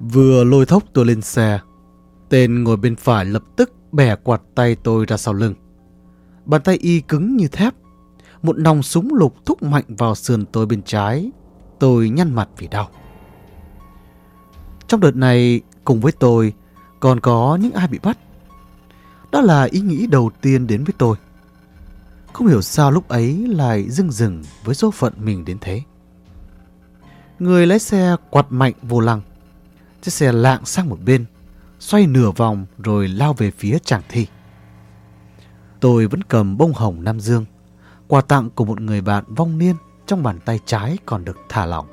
Vừa lôi thốc tôi lên xe, tên ngồi bên phải lập tức bẻ quạt tay tôi ra sau lưng. Bàn tay y cứng như thép. Một nòng súng lục thúc mạnh vào sườn tôi bên trái. Tôi nhăn mặt vì đau. Trong đợt này, cùng với tôi, còn có những ai bị bắt. Đó là ý nghĩ đầu tiên đến với tôi. Không hiểu sao lúc ấy lại dưng dừng với số phận mình đến thế. Người lái xe quạt mạnh vô lăng. Chiếc xe lạng sang một bên, xoay nửa vòng rồi lao về phía tràng thi. Tôi vẫn cầm bông hồng Nam Dương, quà tặng của một người bạn vong niên trong bàn tay trái còn được thả lỏng.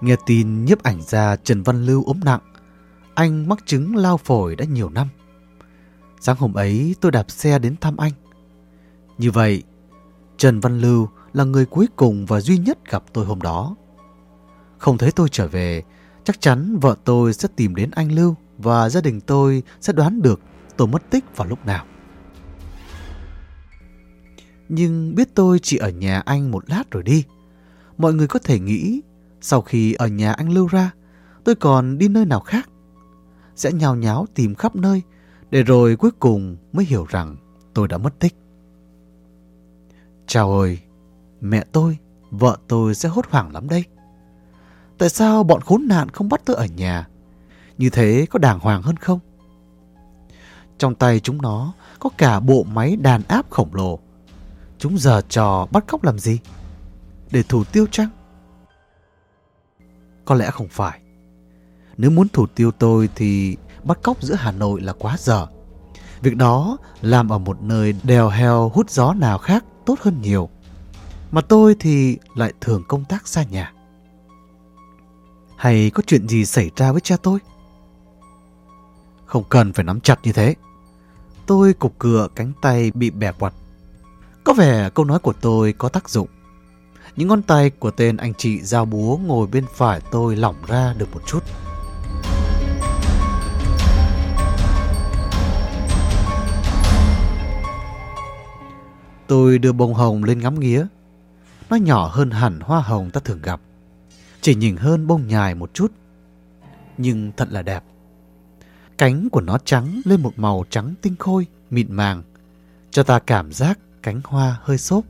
Nghe tin nhiếp ảnh gia Trần Văn Lưu ốm nặng, anh mắc chứng lao phổi đã nhiều năm. Sáng hôm ấy tôi đạp xe đến thăm anh. Như vậy, Trần Văn Lưu là người cuối cùng và duy nhất gặp tôi hôm đó. Không thấy tôi trở về, chắc chắn vợ tôi sẽ tìm đến anh Lưu và gia đình tôi sẽ đoán được tôi mất tích vào lúc nào. Nhưng biết tôi chỉ ở nhà anh một lát rồi đi. Mọi người có thể nghĩ sau khi ở nhà anh Lưu ra, tôi còn đi nơi nào khác. Sẽ nhào nháo tìm khắp nơi để rồi cuối cùng mới hiểu rằng tôi đã mất tích. Chào ơi, mẹ tôi, vợ tôi sẽ hốt hoảng lắm đây. Tại sao bọn khốn nạn không bắt tôi ở nhà? Như thế có đàng hoàng hơn không? Trong tay chúng nó có cả bộ máy đàn áp khổng lồ. Chúng giờ trò bắt cóc làm gì? Để thủ tiêu chăng? Có lẽ không phải. Nếu muốn thủ tiêu tôi thì bắt cóc giữa Hà Nội là quá dở. Việc đó làm ở một nơi đèo heo hút gió nào khác tốt hơn nhiều. Mà tôi thì lại thường công tác xa nhà. Hay có chuyện gì xảy ra với cha tôi? Không cần phải nắm chặt như thế. Tôi cục cựa cánh tay bị bẻ quặt. Có vẻ câu nói của tôi có tác dụng. Những ngón tay của tên anh chị giao búa ngồi bên phải tôi lỏng ra được một chút. Tôi đưa bông hồng lên ngắm nghía. Nó nhỏ hơn hẳn hoa hồng ta thường gặp. Chỉ nhìn hơn bông nhài một chút. Nhưng thật là đẹp. Cánh của nó trắng lên một màu trắng tinh khôi, mịn màng. Cho ta cảm giác cánh hoa hơi xốp.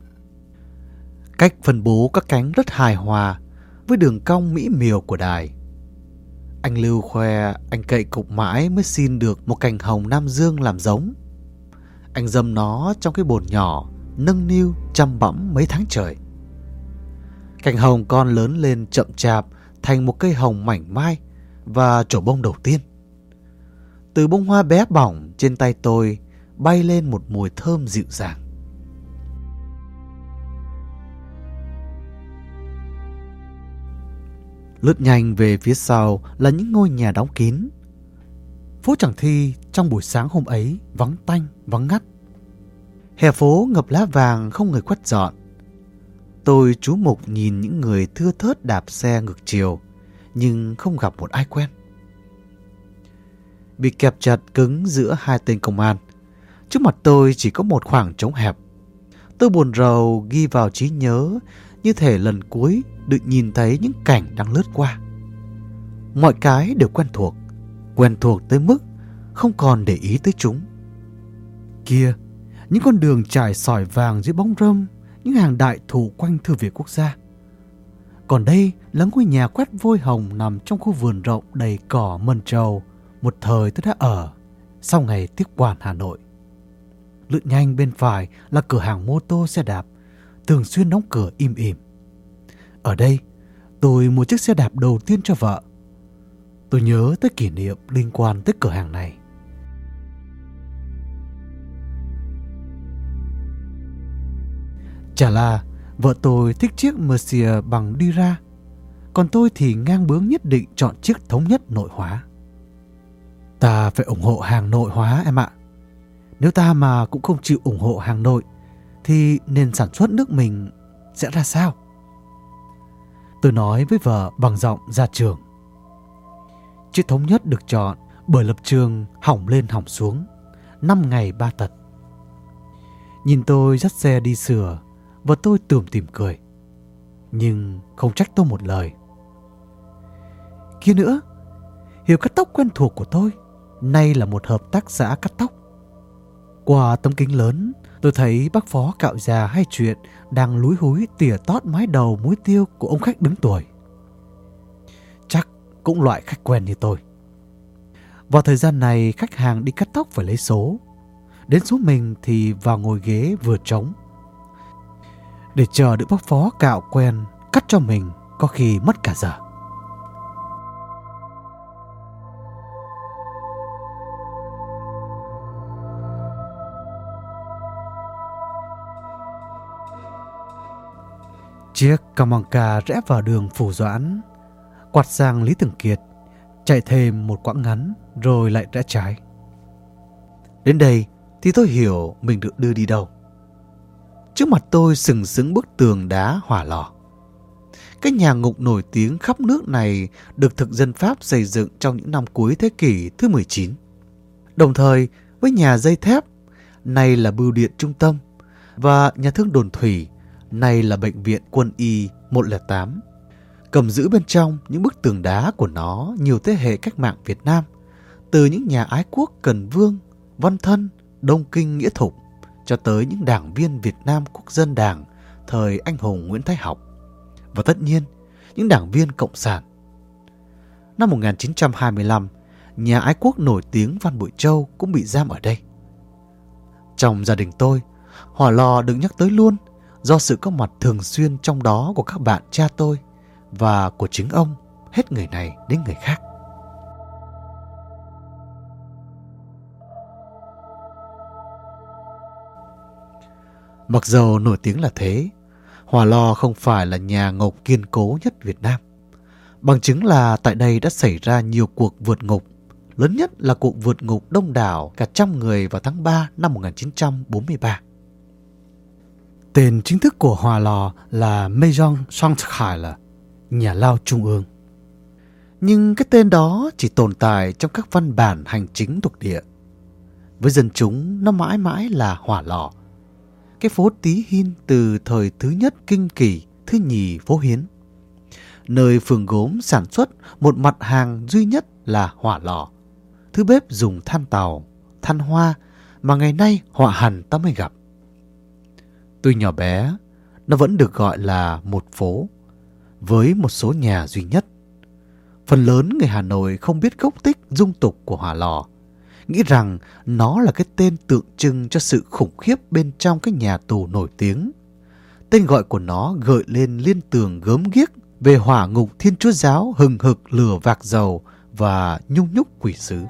Cách phân bố các cánh rất hài hòa với đường cong mỹ miều của đài. Anh Lưu khoe anh cậy cục mãi mới xin được một cành hồng Nam Dương làm giống. Anh dâm nó trong cái bồn nhỏ, nâng niu chăm bẵm mấy tháng trời. Cành hồng con lớn lên chậm chạp thành một cây hồng mảnh mai và trổ bông đầu tiên. Từ bông hoa bé bỏng trên tay tôi bay lên một mùi thơm dịu dàng. Lướt nhanh về phía sau là những ngôi nhà đóng kín. Phố Tràng Thi trong buổi sáng hôm ấy vắng tanh, vắng ngắt. Hè phố ngập lá vàng không người quét dọn. Tôi chú mục nhìn những người thưa thớt đạp xe ngược chiều, nhưng không gặp một ai quen. Bị kẹp chặt cứng giữa hai tên công an, trước mặt tôi chỉ có một khoảng trống hẹp. Tôi buồn rầu ghi vào trí nhớ như thể lần cuối được nhìn thấy những cảnh đang lướt qua. Mọi cái đều quen thuộc, quen thuộc tới mức không còn để ý tới chúng. Kia, những con đường trải sỏi vàng dưới bóng râm, những hàng đại thụ quanh Thư viện Quốc gia. Còn đây là ngôi nhà quét vôi hồng nằm trong khu vườn rộng đầy cỏ mần trầu, một thời tôi đã ở, sau ngày tiếp quản Hà Nội. Lượn nhanh bên phải là cửa hàng mô tô xe đạp, thường xuyên đóng cửa im ỉm. Ở đây, tôi mua chiếc xe đạp đầu tiên cho vợ. Tôi nhớ tới kỷ niệm liên quan tới cửa hàng này. Chả là vợ tôi thích chiếc Mercia bằng đi ra, còn tôi thì ngang bướng nhất định chọn chiếc thống nhất nội hóa. Ta phải ủng hộ hàng nội hóa em ạ. Nếu ta mà cũng không chịu ủng hộ hàng nội, thì nền sản xuất nước mình sẽ ra sao? Tôi nói với vợ bằng giọng ra trường. Chiếc thống nhất được chọn bởi lập trường hỏng lên hỏng xuống, năm ngày ba tật. Nhìn tôi dắt xe đi sửa, và tôi tủm tìm cười. Nhưng không trách tôi một lời. Kia nữa, hiệu cắt tóc quen thuộc của tôi, nay là một hợp tác xã cắt tóc. Qua tấm kính lớn, tôi thấy bác phó cạo già hay chuyện đang lúi húi tỉa tót mái đầu muối tiêu của ông khách đứng tuổi. Chắc cũng loại khách quen như tôi. Vào thời gian này, khách hàng đi cắt tóc phải lấy số. Đến số mình thì vào ngồi ghế vừa trống. Để chờ được bác phó cạo quen, cắt cho mình có khi mất cả giờ. Chiếc Kamanka rẽ vào đường Phủ Doãn, quạt sang Lý Thường Kiệt, chạy thêm một quãng ngắn rồi lại rẽ trái. Đến đây thì tôi hiểu mình được đưa đi đâu. Trước mặt tôi sừng sững bức tường đá hỏa lò. Cái nhà ngục nổi tiếng khắp nước này được thực dân Pháp xây dựng trong những năm cuối thế kỷ thứ 19. Đồng thời với nhà dây thép, nay là bưu điện trung tâm, và nhà thương đồn thủy, nay là bệnh viện quân y 108. Cầm giữ bên trong những bức tường đá của nó nhiều thế hệ cách mạng Việt Nam, từ những nhà ái quốc Cần Vương, Văn Thân, Đông Kinh Nghĩa Thục, cho tới những đảng viên Việt Nam Quốc dân Đảng thời anh hùng Nguyễn Thái Học và tất nhiên những đảng viên Cộng sản. Năm 1925, nhà ái quốc nổi tiếng Văn Bội Châu cũng bị giam ở đây. Trong gia đình tôi, hỏa lò được nhắc tới luôn do sự có mặt thường xuyên trong đó của các bạn cha tôi và của chính ông, hết người này đến người khác. Mặc dầu nổi tiếng là thế, Hòa Lò không phải là nhà ngục kiên cố nhất Việt Nam. Bằng chứng là tại đây đã xảy ra nhiều cuộc vượt ngục. Lớn nhất là cuộc vượt ngục đông đảo cả trăm người vào tháng 3 năm 1943. Tên chính thức của Hòa Lò là Maison Chantal, nhà lao trung ương. Nhưng cái tên đó chỉ tồn tại trong các văn bản hành chính thuộc địa. Với dân chúng, nó mãi mãi là Hòa Lò cái phố Tí Hin từ thời thứ nhất Kinh Kỳ, thứ nhì phố Hiến. Nơi phường gốm sản xuất một mặt hàng duy nhất là hỏa lò. Thứ bếp dùng than tàu, than hoa mà ngày nay họa hẳn ta mới gặp. Tuy nhỏ bé, nó vẫn được gọi là một phố, với một số nhà duy nhất. Phần lớn người Hà Nội không biết gốc tích dung tục của hỏa lò, nghĩ rằng nó là cái tên tượng trưng cho sự khủng khiếp bên trong cái nhà tù nổi tiếng. Tên gọi của nó gợi lên liên tường gớm ghiếc về hỏa ngục thiên chúa giáo hừng hực lửa vạc dầu và nhung nhúc quỷ sứ.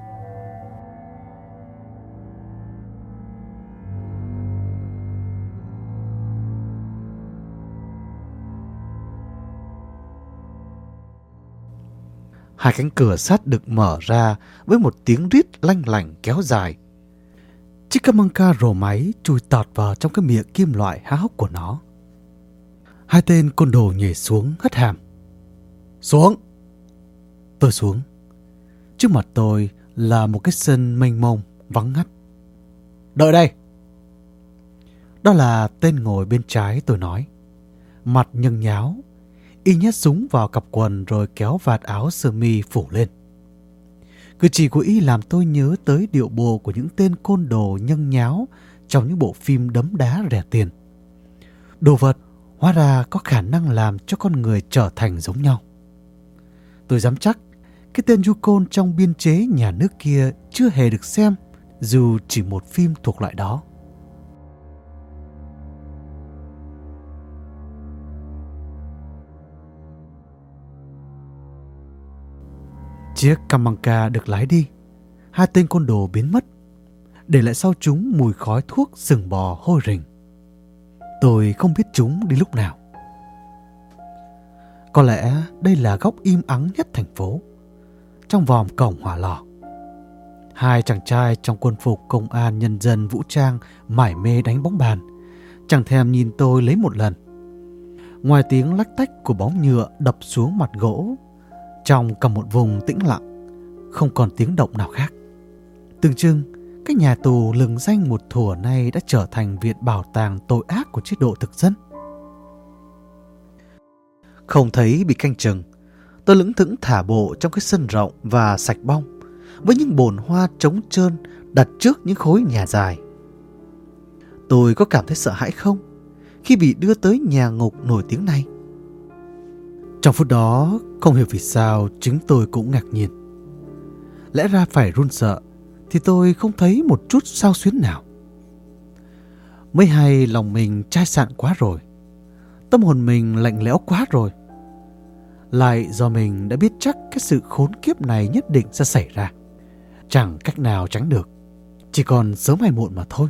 Hai cánh cửa sắt được mở ra với một tiếng rít lanh lảnh kéo dài. Chiếc Chickamauga rồ máy chui tọt vào trong cái miệng kim loại há hốc của nó. Hai tên côn đồ nhảy xuống hất hàm. Xuống! Tôi xuống. Trước mặt tôi là một cái sân mênh mông, vắng ngắt. Đợi đây! Đó là tên ngồi bên trái tôi nói. Mặt nhưng nháo, Y nhét súng vào cặp quần rồi kéo vạt áo sơ mi phủ lên. Cử chỉ của Y làm tôi nhớ tới điệu bộ của những tên côn đồ nhân nháo trong những bộ phim đấm đá rẻ tiền. Đồ vật, hóa ra có khả năng làm cho con người trở thành giống nhau. Tôi dám chắc, cái tên Yukon trong biên chế nhà nước kia chưa hề được xem, dù chỉ một phim thuộc loại đó. Chiếc Kamanka được lái đi. Hai tên côn đồ biến mất. Để lại sau chúng mùi khói thuốc sừng bò hôi rình. Tôi không biết chúng đi lúc nào. Có lẽ đây là góc im ắng nhất thành phố. Trong vòng cổng hỏa lò. Hai chàng trai trong quân phục công an nhân dân vũ trang mải mê đánh bóng bàn. Chẳng thèm nhìn tôi lấy một lần. Ngoài tiếng lách tách của bóng nhựa đập xuống mặt gỗ trong cả một vùng tĩnh lặng, không còn tiếng động nào khác. Tương trưng, cái nhà tù lừng danh một thủa nay đã trở thành viện bảo tàng tội ác của chế độ thực dân. Không thấy bị canh chừng, tôi lững thững thả bộ trong cái sân rộng và sạch bong với những bồn hoa trống trơn đặt trước những khối nhà dài. Tôi có cảm thấy sợ hãi không khi bị đưa tới nhà ngục nổi tiếng này? Trong phút đó, không hiểu vì sao chính tôi cũng ngạc nhiên. Lẽ ra phải run sợ thì tôi không thấy một chút sao xuyến nào. Mới hay lòng mình chai sạn quá rồi. Tâm hồn mình lạnh lẽo quá rồi. Lại do mình đã biết chắc cái sự khốn kiếp này nhất định sẽ xảy ra. Chẳng cách nào tránh được. Chỉ còn sớm hay muộn mà thôi.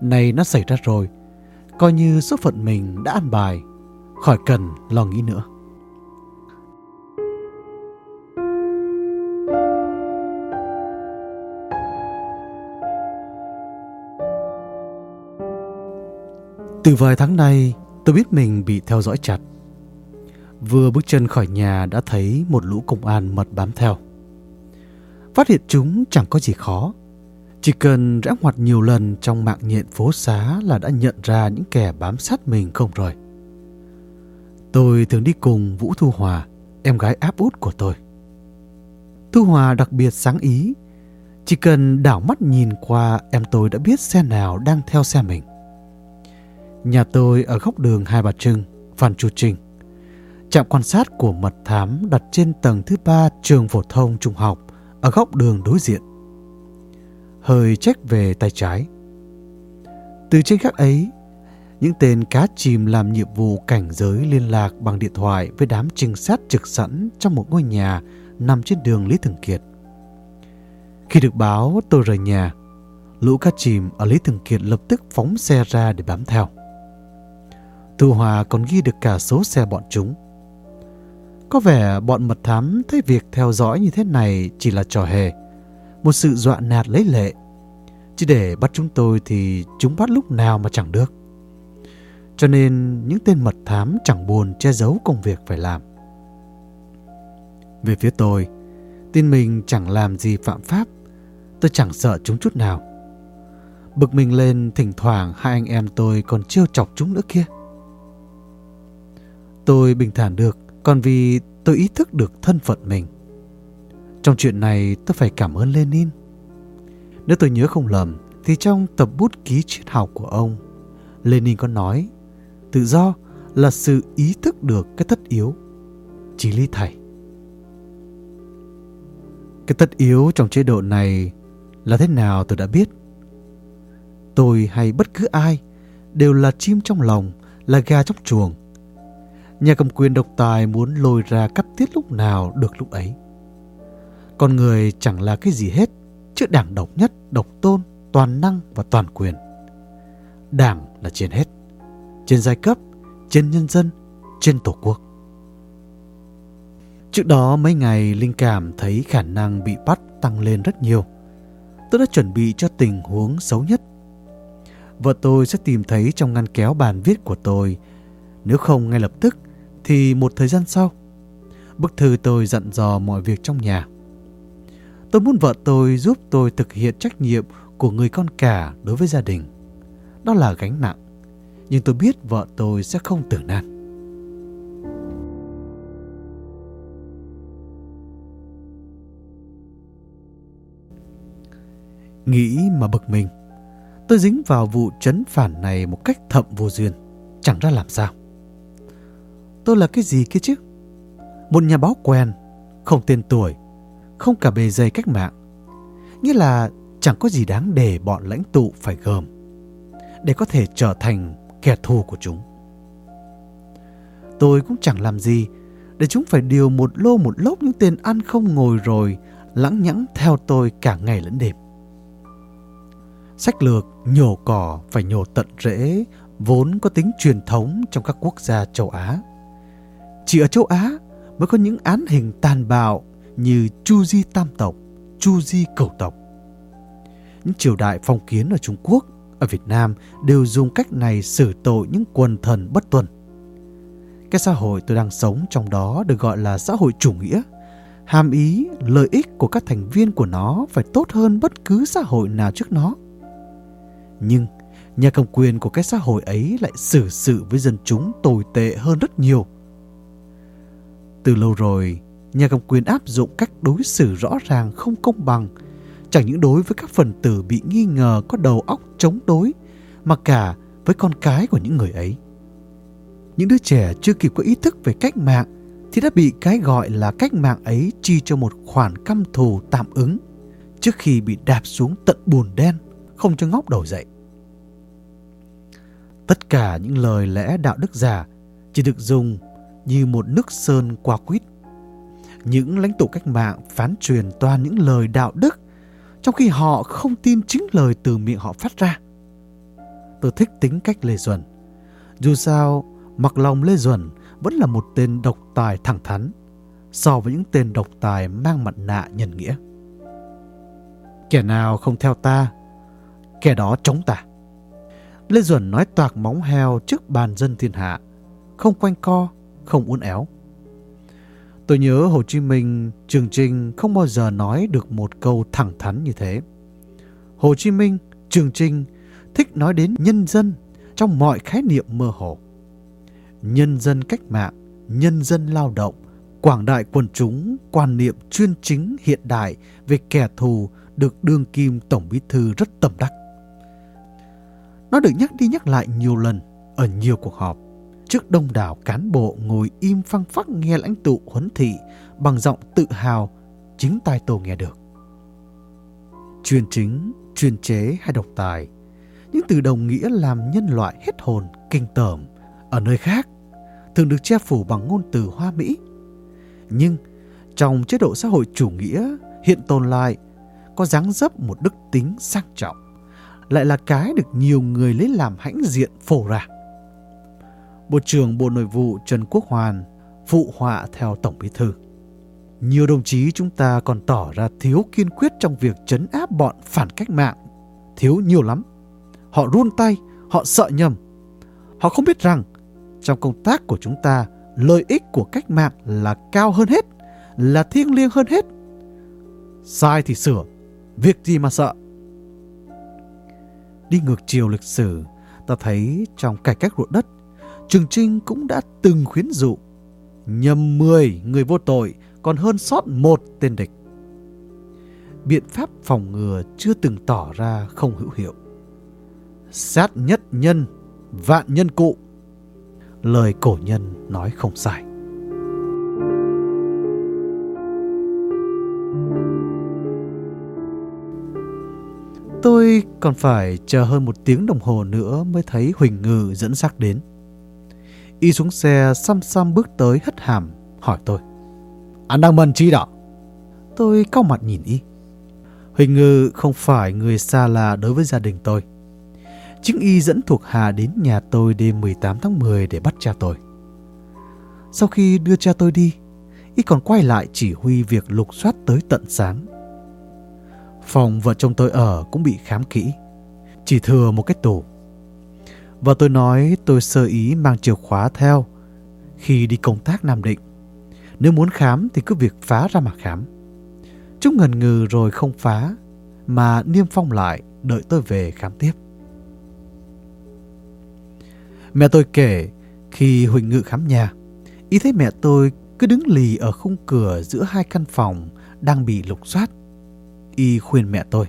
Này nó xảy ra rồi. Coi như số phận mình đã ăn bài. Khỏi cần lo nghĩ nữa. Từ vài tháng nay, tôi biết mình bị theo dõi chặt. Vừa bước chân khỏi nhà đã thấy một lũ công an mật bám theo. Phát hiện chúng chẳng có gì khó. Chỉ cần rẽ ngoặt nhiều lần trong mạng nhện phố xá là đã nhận ra những kẻ bám sát mình không rồi. Tôi thường đi cùng Vũ Thu Hòa, em gái áp út của tôi. Thu Hòa đặc biệt sáng ý. Chỉ cần đảo mắt nhìn qua em tôi đã biết xe nào đang theo xe mình. Nhà tôi ở góc đường Hai Bà Trưng, Phan Chu Trinh. Trạm quan sát của mật thám đặt trên tầng thứ ba trường phổ thông trung học ở góc đường đối diện. Hơi trách về tay trái. Từ trên gác ấy, những tên cá chìm làm nhiệm vụ cảnh giới liên lạc bằng điện thoại với đám trinh sát trực sẵn trong một ngôi nhà nằm trên đường Lý Thường Kiệt. Khi được báo tôi rời nhà, lũ cá chìm ở Lý Thường Kiệt lập tức phóng xe ra để bám theo. Thu Hòa còn ghi được cả số xe bọn chúng. Có vẻ bọn mật thám thấy việc theo dõi như thế này chỉ là trò hề, một sự dọa nạt lấy lệ. chỉ để bắt chúng tôi thì chúng bắt lúc nào mà chẳng được. Cho nên những tên mật thám chẳng buồn che giấu công việc phải làm. Về phía tôi, tin mình chẳng làm gì phạm pháp, tôi chẳng sợ chúng chút nào. Bực mình lên thỉnh thoảng hai anh em tôi còn trêu chọc chúng nữa kia. Tôi bình thản được còn vì tôi ý thức được thân phận mình. Trong chuyện này tôi phải cảm ơn Lenin. Nếu tôi nhớ không lầm thì trong tập bút ký triết học của ông, Lenin có nói tự do là sự ý thức được cái tất yếu. chỉ lý thầy. Cái tất yếu trong chế độ này là thế nào tôi đã biết. Tôi hay bất cứ ai đều là chim trong lòng, là gà trong chuồng, Nhà cầm quyền độc tài muốn lôi ra cắt tiết lúc nào được lúc ấy. Con người chẳng là cái gì hết, chứ đảng độc nhất, độc tôn, toàn năng và toàn quyền. Đảng là trên hết, trên giai cấp, trên nhân dân, trên tổ quốc. Trước đó mấy ngày Linh cảm thấy khả năng bị bắt tăng lên rất nhiều. Tôi đã chuẩn bị cho tình huống xấu nhất. Vợ tôi sẽ tìm thấy trong ngăn kéo bàn viết của tôi. Nếu không ngay lập tức thì một thời gian sau, bức thư tôi dặn dò mọi việc trong nhà. Tôi muốn vợ tôi giúp tôi thực hiện trách nhiệm của người con cả đối với gia đình. Đó là gánh nặng, nhưng tôi biết vợ tôi sẽ không tử nan. Nghĩ mà bực mình, tôi dính vào vụ chấn phản này một cách thậm vô duyên, chẳng ra làm sao. Tôi là cái gì kia chứ? Một nhà báo quen, không tên tuổi, không cả bề dày cách mạng. Nghĩa là chẳng có gì đáng để bọn lãnh tụ phải gờm, để có thể trở thành kẻ thù của chúng. Tôi cũng chẳng làm gì để chúng phải điều một lô một lốc những tên ăn không ngồi rồi lãng nhẵng theo tôi cả ngày lẫn đêm. Sách lược nhổ cỏ phải nhổ tận rễ vốn có tính truyền thống trong các quốc gia châu Á. Chỉ ở châu Á mới có những án hình tàn bạo như Chu Di Tam Tộc, Chu Di Cầu Tộc. Những triều đại phong kiến ở Trung Quốc, ở Việt Nam đều dùng cách này xử tội những quần thần bất tuân. Cái xã hội tôi đang sống trong đó được gọi là xã hội chủ nghĩa. Hàm ý lợi ích của các thành viên của nó phải tốt hơn bất cứ xã hội nào trước nó. Nhưng nhà cầm quyền của cái xã hội ấy lại xử sự với dân chúng tồi tệ hơn rất nhiều Từ lâu rồi, nhà cầm quyền áp dụng cách đối xử rõ ràng không công bằng, chẳng những đối với các phần tử bị nghi ngờ có đầu óc chống đối, mà cả với con cái của những người ấy. Những đứa trẻ chưa kịp có ý thức về cách mạng thì đã bị cái gọi là cách mạng ấy chi cho một khoản căm thù tạm ứng trước khi bị đạp xuống tận bùn đen, không cho ngóc đầu dậy. Tất cả những lời lẽ đạo đức giả chỉ được dùng như một nước sơn qua quýt. Những lãnh tụ cách mạng phán truyền toàn những lời đạo đức, trong khi họ không tin chính lời từ miệng họ phát ra. Tôi thích tính cách Lê Duẩn. Dù sao, mặc lòng Lê Duẩn vẫn là một tên độc tài thẳng thắn so với những tên độc tài mang mặt nạ nhân nghĩa. Kẻ nào không theo ta, kẻ đó chống ta. Lê Duẩn nói toạc móng heo trước bàn dân thiên hạ, không quanh co, không uốn éo. Tôi nhớ Hồ Chí Minh, Trường Trinh không bao giờ nói được một câu thẳng thắn như thế. Hồ Chí Minh, Trường Trinh thích nói đến nhân dân trong mọi khái niệm mơ hồ. Nhân dân cách mạng, nhân dân lao động, quảng đại quần chúng, quan niệm chuyên chính hiện đại về kẻ thù được đương kim Tổng Bí Thư rất tầm đắc. Nó được nhắc đi nhắc lại nhiều lần ở nhiều cuộc họp trước đông đảo cán bộ ngồi im phăng phắc nghe lãnh tụ huấn thị bằng giọng tự hào chính tai tôi nghe được. Chuyên chính, chuyên chế hay độc tài, những từ đồng nghĩa làm nhân loại hết hồn, kinh tởm ở nơi khác thường được che phủ bằng ngôn từ hoa mỹ. Nhưng trong chế độ xã hội chủ nghĩa hiện tồn lại có dáng dấp một đức tính sang trọng, lại là cái được nhiều người lấy làm hãnh diện phổ ra. Bộ trưởng Bộ Nội vụ Trần Quốc Hoàn phụ họa theo Tổng Bí Thư. Nhiều đồng chí chúng ta còn tỏ ra thiếu kiên quyết trong việc trấn áp bọn phản cách mạng. Thiếu nhiều lắm. Họ run tay, họ sợ nhầm. Họ không biết rằng trong công tác của chúng ta, lợi ích của cách mạng là cao hơn hết, là thiêng liêng hơn hết. Sai thì sửa, việc gì mà sợ. Đi ngược chiều lịch sử, ta thấy trong cải cách ruộng đất, Trường Trinh cũng đã từng khuyến dụ nhầm 10 người vô tội còn hơn sót một tên địch. Biện pháp phòng ngừa chưa từng tỏ ra không hữu hiệu. Sát nhất nhân, vạn nhân cụ. Lời cổ nhân nói không sai. Tôi còn phải chờ hơn một tiếng đồng hồ nữa mới thấy Huỳnh Ngư dẫn xác đến. Y xuống xe xăm xăm bước tới hất hàm, hỏi tôi. Anh đang mần chi đó? Tôi cau mặt nhìn Y. Huỳnh Ngư không phải người xa lạ đối với gia đình tôi. Chính Y dẫn thuộc Hà đến nhà tôi đêm 18 tháng 10 để bắt cha tôi. Sau khi đưa cha tôi đi, Y còn quay lại chỉ huy việc lục soát tới tận sáng. Phòng vợ chồng tôi ở cũng bị khám kỹ. Chỉ thừa một cái tủ. Và tôi nói tôi sơ ý mang chìa khóa theo khi đi công tác Nam Định. Nếu muốn khám thì cứ việc phá ra mà khám. Chúng ngần ngừ rồi không phá, mà niêm phong lại đợi tôi về khám tiếp. Mẹ tôi kể khi Huỳnh Ngự khám nhà, ý thấy mẹ tôi cứ đứng lì ở khung cửa giữa hai căn phòng đang bị lục soát. Y khuyên mẹ tôi.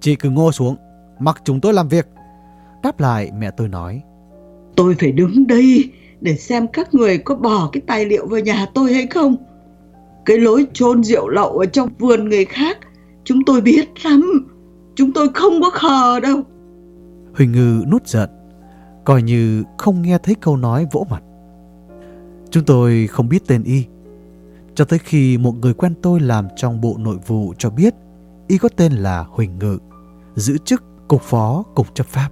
Chị cứ ngô xuống, mặc chúng tôi làm việc. Đáp lại mẹ tôi nói. Tôi phải đứng đây để xem các người có bỏ cái tài liệu vào nhà tôi hay không. Cái lối chôn rượu lậu ở trong vườn người khác, chúng tôi biết lắm. Chúng tôi không có khờ đâu. Huỳnh Ngư nút giận, coi như không nghe thấy câu nói vỗ mặt. Chúng tôi không biết tên y. Cho tới khi một người quen tôi làm trong bộ nội vụ cho biết y có tên là Huỳnh Ngự, giữ chức cục phó cục chấp pháp.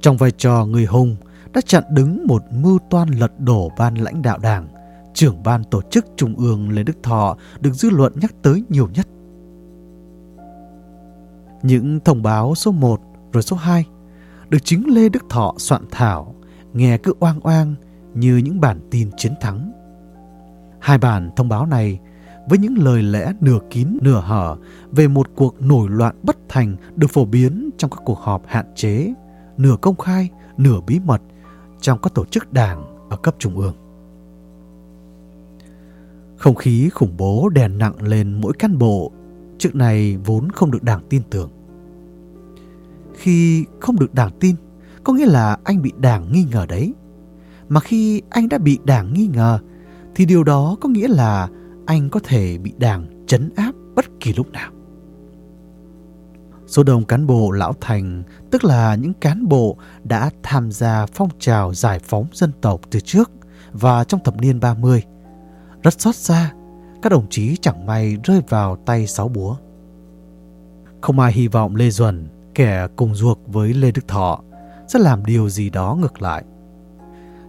Trong vai trò người hùng đã chặn đứng một mưu toan lật đổ ban lãnh đạo đảng, trưởng ban tổ chức trung ương Lê Đức Thọ được dư luận nhắc tới nhiều nhất. Những thông báo số 1 rồi số 2 được chính Lê Đức Thọ soạn thảo, nghe cứ oang oang như những bản tin chiến thắng. Hai bản thông báo này với những lời lẽ nửa kín nửa hở về một cuộc nổi loạn bất thành được phổ biến trong các cuộc họp hạn chế, nửa công khai, nửa bí mật trong các tổ chức đảng ở cấp trung ương. Không khí khủng bố đè nặng lên mỗi cán bộ, trước này vốn không được đảng tin tưởng. Khi không được đảng tin, có nghĩa là anh bị đảng nghi ngờ đấy. Mà khi anh đã bị đảng nghi ngờ, thì điều đó có nghĩa là anh có thể bị đảng chấn áp bất kỳ lúc nào. Số đông cán bộ lão thành, tức là những cán bộ đã tham gia phong trào giải phóng dân tộc từ trước và trong thập niên 30. Rất xót xa, các đồng chí chẳng may rơi vào tay sáu búa. Không ai hy vọng Lê Duẩn, kẻ cùng ruột với Lê Đức Thọ, sẽ làm điều gì đó ngược lại.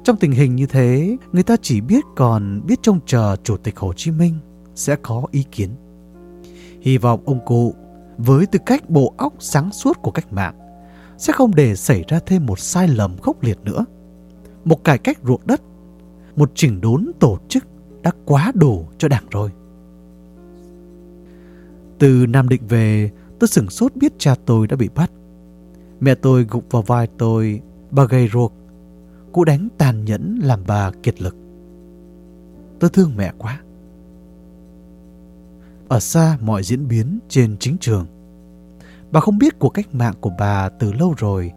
Trong tình hình như thế, người ta chỉ biết còn biết trông chờ Chủ tịch Hồ Chí Minh sẽ có ý kiến. Hy vọng ông cụ, với tư cách bộ óc sáng suốt của cách mạng, sẽ không để xảy ra thêm một sai lầm khốc liệt nữa. Một cải cách ruộng đất, một chỉnh đốn tổ chức đã quá đủ cho đảng rồi. Từ Nam Định về, tôi sửng sốt biết cha tôi đã bị bắt. Mẹ tôi gục vào vai tôi, bà gầy ruột. Cụ đánh tàn nhẫn làm bà kiệt lực. Tôi thương mẹ quá. Ở xa mọi diễn biến trên chính trường. Bà không biết cuộc cách mạng của bà từ lâu rồi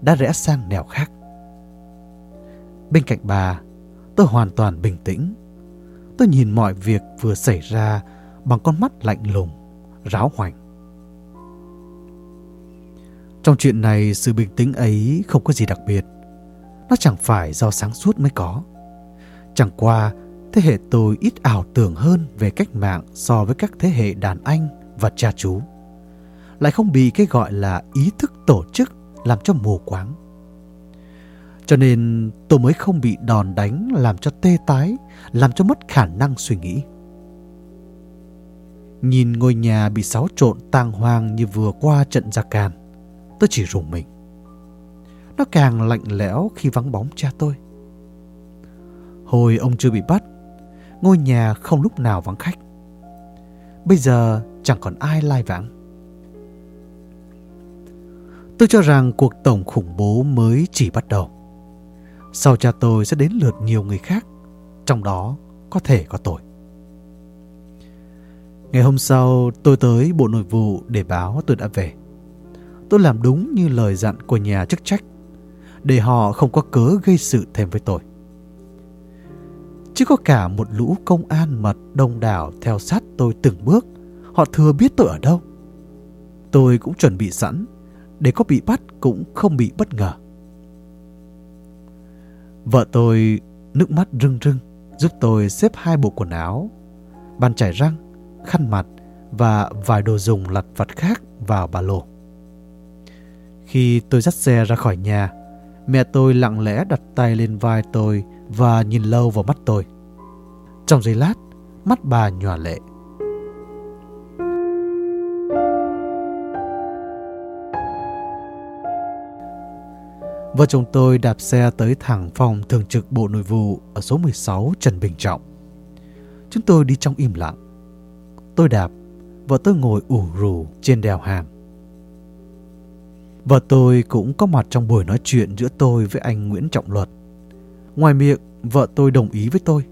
đã rẽ sang nẻo khác. Bên cạnh bà, tôi hoàn toàn bình tĩnh. Tôi nhìn mọi việc vừa xảy ra bằng con mắt lạnh lùng, ráo hoành. Trong chuyện này, sự bình tĩnh ấy không có gì đặc biệt. Nó chẳng phải do sáng suốt mới có. Chẳng qua, thế hệ tôi ít ảo tưởng hơn về cách mạng so với các thế hệ đàn anh và cha chú. Lại không bị cái gọi là ý thức tổ chức làm cho mù quáng. Cho nên tôi mới không bị đòn đánh làm cho tê tái, làm cho mất khả năng suy nghĩ. Nhìn ngôi nhà bị xáo trộn tang hoang như vừa qua trận gia can, tôi chỉ rùng mình. Nó càng lạnh lẽo khi vắng bóng cha tôi. Hồi ông chưa bị bắt, ngôi nhà không lúc nào vắng khách. Bây giờ chẳng còn ai lai vãng. Tôi cho rằng cuộc tổng khủng bố mới chỉ bắt đầu. Sau cha tôi sẽ đến lượt nhiều người khác, trong đó có thể có tôi. Ngày hôm sau, tôi tới Bộ Nội vụ để báo tôi đã về. Tôi làm đúng như lời dặn của nhà chức trách, để họ không có cớ gây sự thêm với tôi. Chứ có cả một lũ công an mật đông đảo theo sát tôi từng bước, họ thừa biết tôi ở đâu. Tôi cũng chuẩn bị sẵn, để có bị bắt cũng không bị bất ngờ. Vợ tôi nước mắt rưng rưng giúp tôi xếp hai bộ quần áo, bàn chải răng, khăn mặt và vài đồ dùng lặt vặt khác vào ba lô. Khi tôi dắt xe ra khỏi nhà, mẹ tôi lặng lẽ đặt tay lên vai tôi và nhìn lâu vào mắt tôi. Trong giây lát, mắt bà nhòa lệ. Vợ chồng tôi đạp xe tới thẳng phòng thường trực Bộ Nội vụ ở số 16 Trần Bình Trọng. Chúng tôi đi trong im lặng. Tôi đạp, vợ tôi ngồi ủ rù trên đèo hàm. Vợ tôi cũng có mặt trong buổi nói chuyện giữa tôi với anh Nguyễn Trọng Luật. Ngoài miệng, vợ tôi đồng ý với tôi.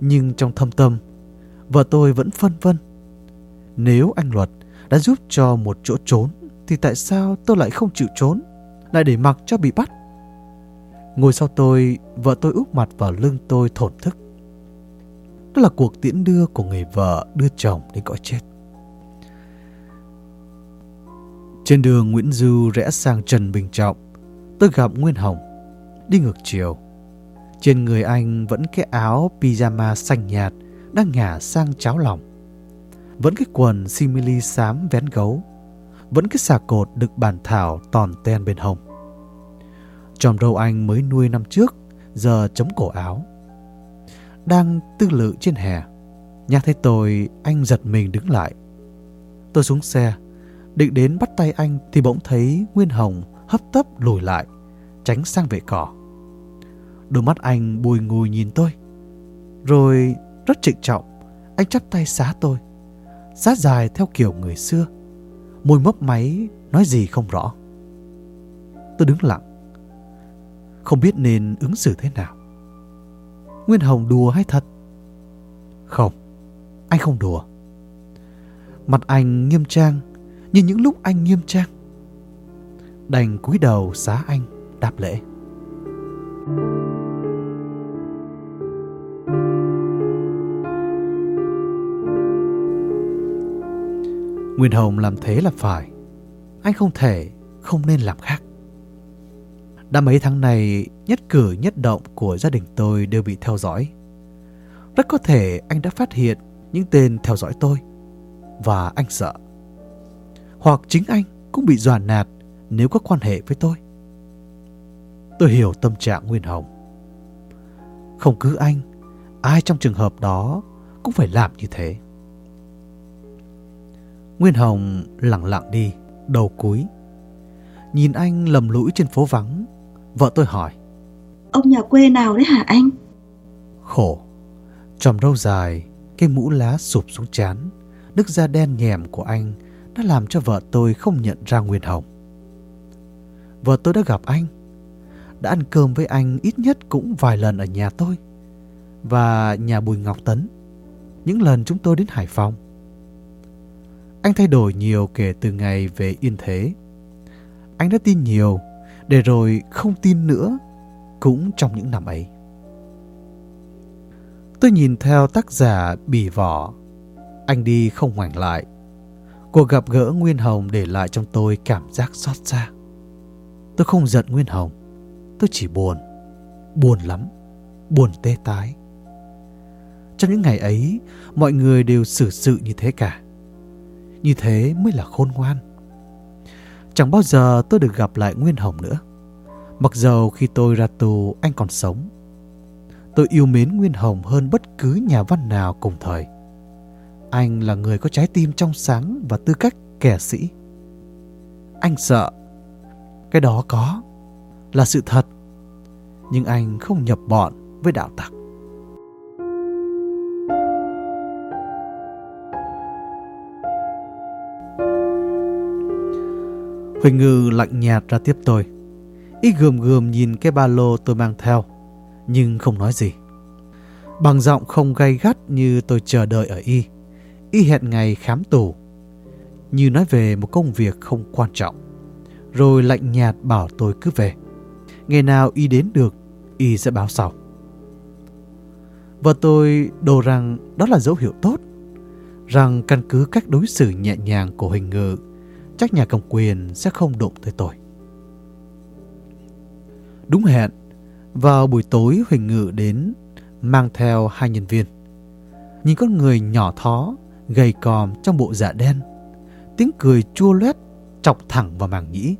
Nhưng trong thâm tâm, vợ tôi vẫn phân vân. Nếu anh Luật đã giúp cho một chỗ trốn, thì tại sao tôi lại không chịu trốn? lại để mặc cho bị bắt. Ngồi sau tôi, vợ tôi úp mặt vào lưng tôi thổn thức. Đó là cuộc tiễn đưa của người vợ đưa chồng đến cõi chết. Trên đường Nguyễn Du rẽ sang Trần Bình Trọng, tôi gặp Nguyên Hồng, đi ngược chiều. Trên người anh vẫn cái áo pyjama xanh nhạt đang ngả sang cháo lỏng Vẫn cái quần simili xám vén gấu vẫn cái xà cột đực bản thảo tòn ten bên hông. Tròm râu anh mới nuôi năm trước, giờ chống cổ áo. Đang tư lự trên hè, Nhạc thấy tôi, anh giật mình đứng lại. Tôi xuống xe, định đến bắt tay anh thì bỗng thấy Nguyên Hồng hấp tấp lùi lại, tránh sang vệ cỏ. Đôi mắt anh bùi ngùi nhìn tôi. Rồi rất trịnh trọng, anh chắp tay xá tôi. Xá dài theo kiểu người xưa môi mấp máy nói gì không rõ. Tôi đứng lặng, không biết nên ứng xử thế nào. Nguyên Hồng đùa hay thật? Không, Anh không đùa. Mặt anh nghiêm trang như những lúc anh nghiêm trang. Đành cúi đầu xá anh đáp lễ. Nguyên Hồng làm thế là phải. Anh không thể, không nên làm khác. Đã mấy tháng này, nhất cử nhất động của gia đình tôi đều bị theo dõi. Rất có thể anh đã phát hiện những tên theo dõi tôi. Và anh sợ. Hoặc chính anh cũng bị dọa nạt nếu có quan hệ với tôi. Tôi hiểu tâm trạng Nguyên Hồng. Không cứ anh, ai trong trường hợp đó cũng phải làm như thế. Nguyên Hồng lặng lặng đi, đầu cúi. Nhìn anh lầm lũi trên phố vắng, vợ tôi hỏi. Ông nhà quê nào đấy hả anh? Khổ, tròm râu dài, cây mũ lá sụp xuống chán, nước da đen nhèm của anh đã làm cho vợ tôi không nhận ra Nguyên Hồng. Vợ tôi đã gặp anh, đã ăn cơm với anh ít nhất cũng vài lần ở nhà tôi và nhà Bùi Ngọc Tấn. Những lần chúng tôi đến Hải Phòng. Anh thay đổi nhiều kể từ ngày về Yên Thế. Anh đã tin nhiều, để rồi không tin nữa, cũng trong những năm ấy. Tôi nhìn theo tác giả bì vỏ. Anh đi không ngoảnh lại. Cuộc gặp gỡ Nguyên Hồng để lại trong tôi cảm giác xót xa. Tôi không giận Nguyên Hồng. Tôi chỉ buồn. Buồn lắm. Buồn tê tái. Trong những ngày ấy, mọi người đều xử sự như thế cả. Như thế mới là khôn ngoan. Chẳng bao giờ tôi được gặp lại Nguyên Hồng nữa. Mặc dầu khi tôi ra tù, anh còn sống. Tôi yêu mến Nguyên Hồng hơn bất cứ nhà văn nào cùng thời. Anh là người có trái tim trong sáng và tư cách kẻ sĩ. Anh sợ. Cái đó có. Là sự thật. Nhưng anh không nhập bọn với đạo tặc. Huỳnh Ngư lạnh nhạt ra tiếp tôi. Y gườm gườm nhìn cái ba lô tôi mang theo, nhưng không nói gì. Bằng giọng không gay gắt như tôi chờ đợi ở Y. Y hẹn ngày khám tù, như nói về một công việc không quan trọng. Rồi lạnh nhạt bảo tôi cứ về. Ngày nào Y đến được, Y sẽ báo sau. Và tôi đồ rằng đó là dấu hiệu tốt, rằng căn cứ cách đối xử nhẹ nhàng của Huỳnh Ngự chắc nhà cầm quyền sẽ không đụng tới tôi. Đúng hẹn, vào buổi tối Huỳnh Ngự đến mang theo hai nhân viên. Nhìn con người nhỏ thó, gầy còm trong bộ dạ đen, tiếng cười chua loét chọc thẳng vào màng nhĩ.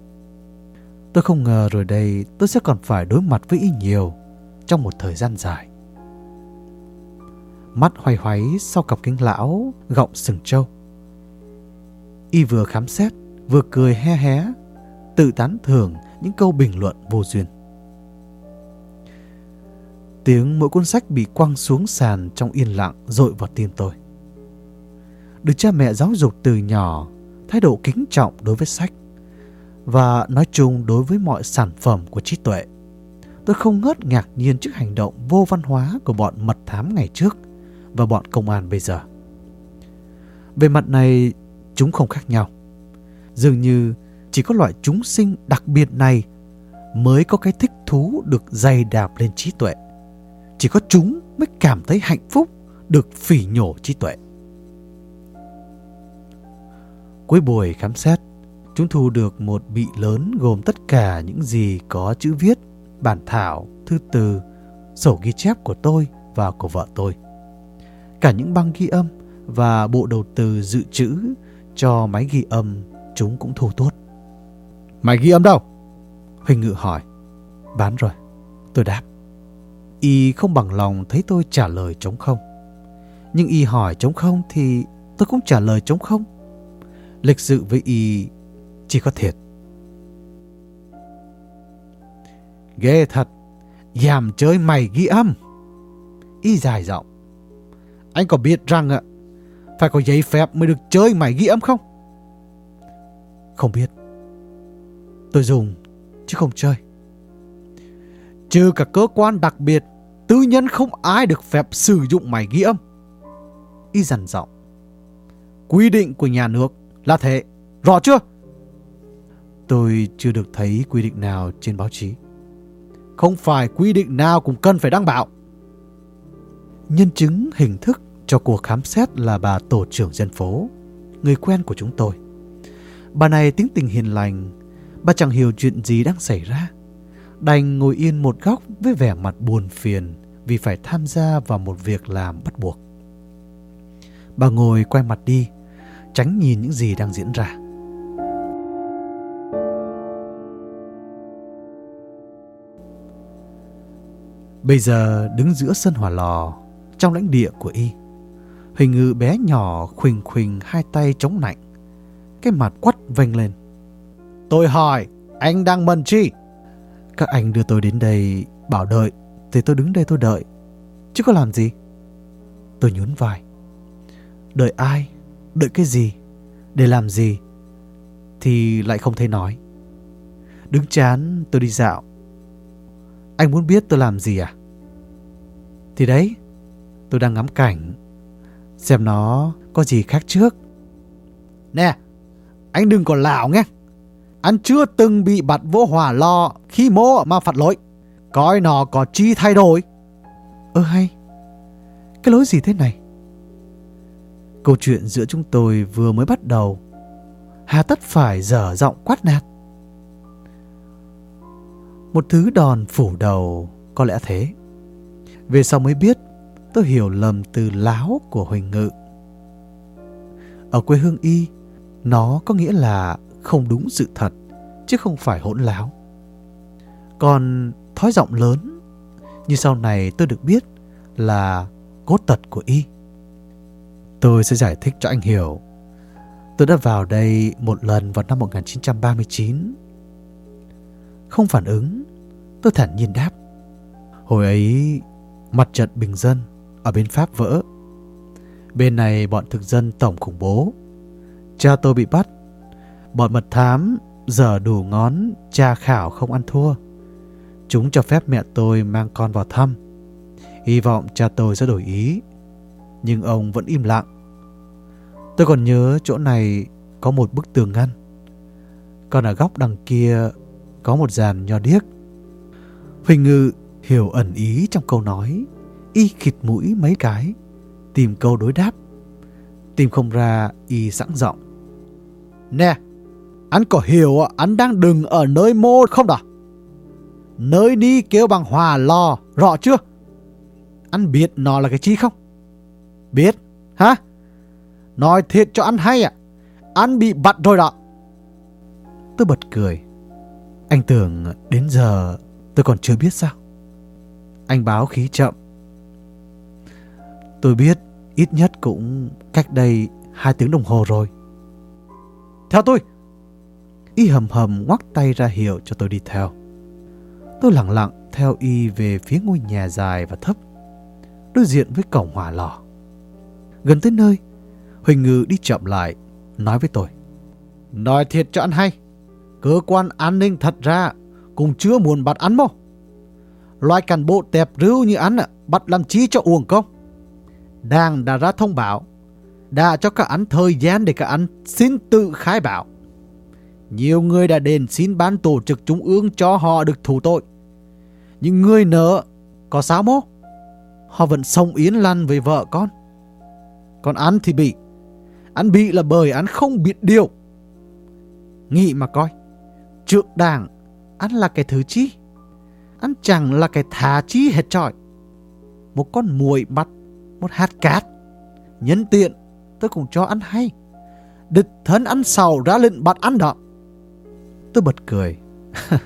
Tôi không ngờ rồi đây tôi sẽ còn phải đối mặt với y nhiều trong một thời gian dài. Mắt hoay hoáy sau cặp kính lão gọng sừng trâu. Y vừa khám xét, vừa cười he hé, tự tán thưởng những câu bình luận vô duyên. Tiếng mỗi cuốn sách bị quăng xuống sàn trong yên lặng dội vào tim tôi. Được cha mẹ giáo dục từ nhỏ, thái độ kính trọng đối với sách và nói chung đối với mọi sản phẩm của trí tuệ. Tôi không ngớt ngạc nhiên trước hành động vô văn hóa của bọn mật thám ngày trước và bọn công an bây giờ. Về mặt này, chúng không khác nhau. Dường như chỉ có loại chúng sinh đặc biệt này mới có cái thích thú được dày đạp lên trí tuệ. Chỉ có chúng mới cảm thấy hạnh phúc được phỉ nhổ trí tuệ. Cuối buổi khám xét, chúng thu được một bị lớn gồm tất cả những gì có chữ viết, bản thảo, thư từ, sổ ghi chép của tôi và của vợ tôi. Cả những băng ghi âm và bộ đầu từ dự trữ cho máy ghi âm chúng cũng thu tốt. Mày ghi âm đâu? Huỳnh Ngự hỏi. Bán rồi. Tôi đáp. Y không bằng lòng thấy tôi trả lời trống không. Nhưng Y hỏi trống không thì tôi cũng trả lời trống không. Lịch sự với Y chỉ có thiệt. Ghê thật, dàm chơi mày ghi âm. Y dài giọng. Anh có biết rằng ạ, phải có giấy phép mới được chơi mày ghi âm không? Không biết. Tôi dùng, chứ không chơi. Trừ cả cơ quan đặc biệt, tư nhân không ai được phép sử dụng máy ghi âm. Y dằn giọng. Quy định của nhà nước là thế, rõ chưa? Tôi chưa được thấy quy định nào trên báo chí. Không phải quy định nào cũng cần phải đăng báo. Nhân chứng hình thức cho cuộc khám xét là bà tổ trưởng dân phố, người quen của chúng tôi. Bà này tính tình hiền lành, bà chẳng hiểu chuyện gì đang xảy ra. Đành ngồi yên một góc với vẻ mặt buồn phiền vì phải tham gia vào một việc làm bắt buộc. Bà ngồi quay mặt đi, tránh nhìn những gì đang diễn ra. Bây giờ đứng giữa sân hỏa lò, trong lãnh địa của y, hình ngự bé nhỏ khuỳnh khuỳnh hai tay chống nạnh, cái mặt quắt vênh lên. Tôi hỏi, anh đang mần chi? Các anh đưa tôi đến đây bảo đợi, thì tôi đứng đây tôi đợi, chứ có làm gì? Tôi nhún vai. Đợi ai? Đợi cái gì? Để làm gì? Thì lại không thấy nói. Đứng chán tôi đi dạo. Anh muốn biết tôi làm gì à? Thì đấy, tôi đang ngắm cảnh. Xem nó có gì khác trước. Nè, anh đừng còn lão nghe. Anh chưa từng bị bắt vô hỏa lò khi mô mà phạt lỗi. Coi nó có chi thay đổi. Ơ hay, cái lỗi gì thế này? Câu chuyện giữa chúng tôi vừa mới bắt đầu. Hà tất phải dở giọng quát nạt. Một thứ đòn phủ đầu có lẽ thế. Về sau mới biết tôi hiểu lầm từ láo của Huỳnh Ngự. Ở quê hương Y, nó có nghĩa là không đúng sự thật, chứ không phải hỗn láo. Còn thói giọng lớn, như sau này tôi được biết là cốt tật của Y. Tôi sẽ giải thích cho anh hiểu. Tôi đã vào đây một lần vào năm 1939. Không phản ứng, tôi thản nhiên đáp. Hồi ấy, mặt trận bình dân ở bên Pháp vỡ. Bên này bọn thực dân tổng khủng bố. Cha tôi bị bắt. Bọn mật thám giờ đủ ngón cha khảo không ăn thua. Chúng cho phép mẹ tôi mang con vào thăm. Hy vọng cha tôi sẽ đổi ý. Nhưng ông vẫn im lặng. Tôi còn nhớ chỗ này có một bức tường ngăn. Còn ở góc đằng kia có một dàn nho điếc. Huỳnh Ngự hiểu ẩn ý trong câu nói, y khịt mũi mấy cái, tìm câu đối đáp. Tìm không ra, y sẵn giọng. Nè, anh có hiểu anh đang đừng ở nơi mô không đó? Nơi đi kêu bằng hòa lò, rõ chưa? Anh biết nó là cái chi không? Biết, hả? Nói thiệt cho anh hay à? Anh bị bắt rồi đó. Tôi bật cười. Anh tưởng đến giờ tôi còn chưa biết sao? Anh báo khí chậm. Tôi biết ít nhất cũng cách đây hai tiếng đồng hồ rồi. Theo tôi. Y hầm hầm ngoắc tay ra hiệu cho tôi đi theo. Tôi lặng lặng theo Y về phía ngôi nhà dài và thấp, đối diện với cổng hỏa lò. Gần tới nơi, Huỳnh Ngư đi chậm lại, nói với tôi. Nói thiệt cho anh hay, cơ quan an ninh thật ra cũng chưa muốn bắt ăn mô. Loại cán bộ tẹp rưu như anh bắt làm chi cho uổng công. Đảng đã ra thông báo, đã cho các anh thời gian để các anh xin tự khai báo. Nhiều người đã đến xin ban tổ chức trung ương cho họ được thủ tội. những người nợ có sao mô? Họ vẫn sống yên lăn với vợ con. Còn anh thì bị. Anh bị là bởi anh không biết điều. Nghĩ mà coi. Trượng đảng, anh là cái thứ chi? Anh chẳng là cái thả chi hết trọi. Một con muội bắt một hạt cát. Nhân tiện, tôi cũng cho ăn hay. Địch thân ăn sầu ra lệnh bắt ăn đó. Tôi bật cười.